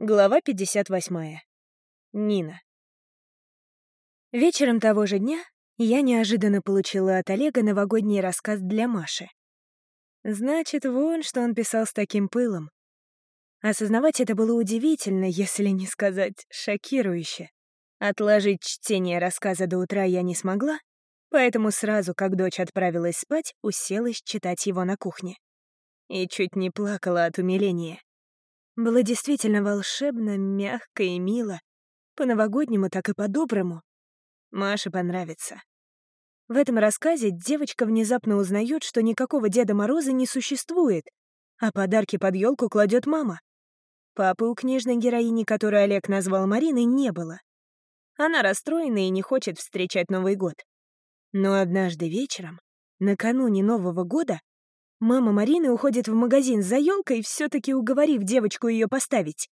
Глава 58. Нина. Вечером того же дня я неожиданно получила от Олега новогодний рассказ для Маши. Значит, вон, что он писал с таким пылом. Осознавать это было удивительно, если не сказать шокирующе. Отложить чтение рассказа до утра я не смогла, поэтому сразу, как дочь отправилась спать, уселась читать его на кухне. И чуть не плакала от умиления. Было действительно волшебно, мягко и мило. По-новогоднему, так и по-доброму. Маше понравится. В этом рассказе девочка внезапно узнает, что никакого Деда Мороза не существует, а подарки под елку кладет мама. Папы у книжной героини, которую Олег назвал Мариной, не было. Она расстроена и не хочет встречать Новый год. Но однажды вечером, накануне Нового года, Мама Марины уходит в магазин за елкой, все-таки уговорив девочку ее поставить.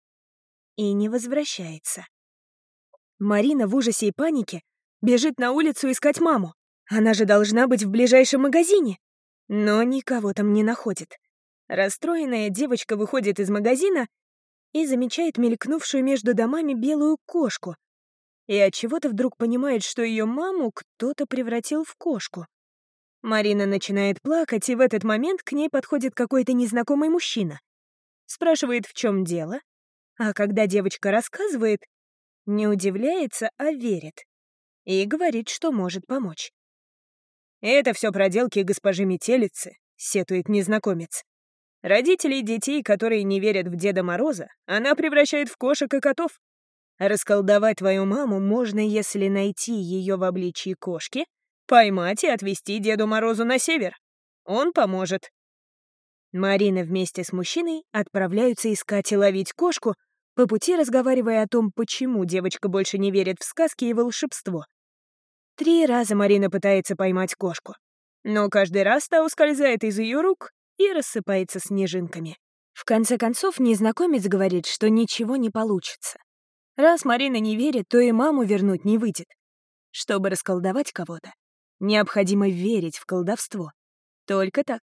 И не возвращается. Марина в ужасе и панике бежит на улицу искать маму. Она же должна быть в ближайшем магазине. Но никого там не находит. Расстроенная девочка выходит из магазина и замечает мелькнувшую между домами белую кошку. И от чего то вдруг понимает, что ее маму кто-то превратил в кошку. Марина начинает плакать, и в этот момент к ней подходит какой-то незнакомый мужчина. Спрашивает, в чем дело. А когда девочка рассказывает, не удивляется, а верит. И говорит, что может помочь. «Это все проделки госпожи Метелицы», — сетует незнакомец. Родителей детей, которые не верят в Деда Мороза, она превращает в кошек и котов. Расколдовать твою маму можно, если найти ее в обличии кошки Поймать и отвезти Деду Морозу на север. Он поможет. Марина вместе с мужчиной отправляются искать и ловить кошку, по пути разговаривая о том, почему девочка больше не верит в сказки и волшебство. Три раза Марина пытается поймать кошку, но каждый раз та ускользает из ее рук и рассыпается снежинками. В конце концов, незнакомец говорит, что ничего не получится. Раз Марина не верит, то и маму вернуть не выйдет. Чтобы расколдовать кого-то, Необходимо верить в колдовство. Только так.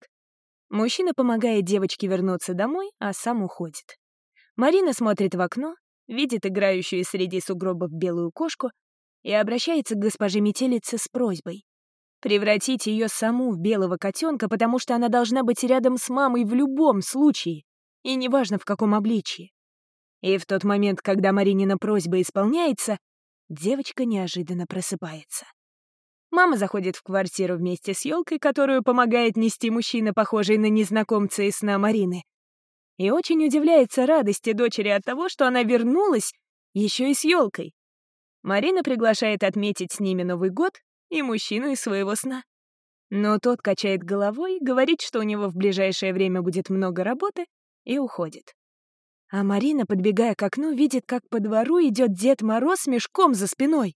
Мужчина помогает девочке вернуться домой, а сам уходит. Марина смотрит в окно, видит играющую среди сугробов белую кошку и обращается к госпоже Метелице с просьбой. Превратить ее саму в белого котенка, потому что она должна быть рядом с мамой в любом случае, и неважно в каком обличии. И в тот момент, когда Маринина просьба исполняется, девочка неожиданно просыпается. Мама заходит в квартиру вместе с елкой, которую помогает нести мужчина, похожий на незнакомца из сна Марины. И очень удивляется радости дочери от того, что она вернулась еще и с елкой. Марина приглашает отметить с ними Новый год и мужчину из своего сна. Но тот качает головой, говорит, что у него в ближайшее время будет много работы, и уходит. А Марина, подбегая к окну, видит, как по двору идет Дед Мороз с мешком за спиной.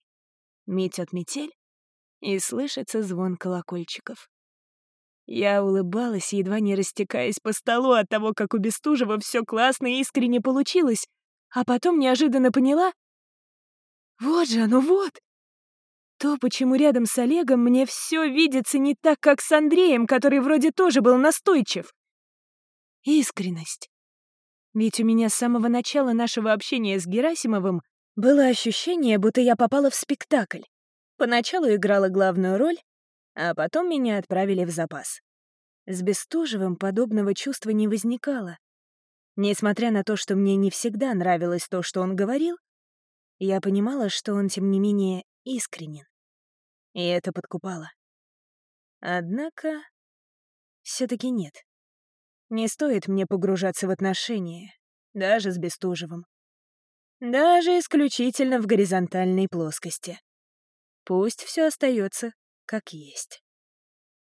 Метет метель, и слышится звон колокольчиков. Я улыбалась, едва не растекаясь по столу от того, как у Бестужева все классно и искренне получилось, а потом неожиданно поняла — вот же оно, вот! То, почему рядом с Олегом мне все видится не так, как с Андреем, который вроде тоже был настойчив. Искренность. Ведь у меня с самого начала нашего общения с Герасимовым было ощущение, будто я попала в спектакль. Поначалу играла главную роль, а потом меня отправили в запас. С Бестужевым подобного чувства не возникало. Несмотря на то, что мне не всегда нравилось то, что он говорил, я понимала, что он, тем не менее, искренен. И это подкупало. Однако, все таки нет. Не стоит мне погружаться в отношения, даже с Бестужевым. Даже исключительно в горизонтальной плоскости. Пусть все остается как есть.